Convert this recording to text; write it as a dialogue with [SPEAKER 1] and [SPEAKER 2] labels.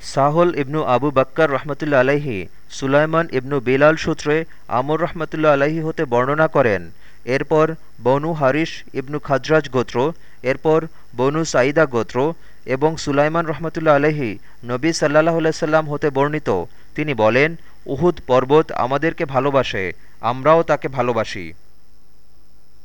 [SPEAKER 1] সাহল ইবনু আবু বাক্কার রহমতুল্লা আলাইহি, সুলাইমান ইবনু বিলাল সূত্রে আমর রহমতুল্লা আলাইহি হতে বর্ণনা করেন। এরপর বনু হারিস ইবনু খাজরাজ গোত্র, এরপর বনু সাইদা গোত্র এবং সুলাইমান রহমতুল্লা আলহি নবী সাল্লাহ সাল্লাম হতে বর্ণিত। তিনি বলেন, উহুদ পর্বত আমাদেরকে ভালোবাসে, আমরাও তাকে ভালোবাসি।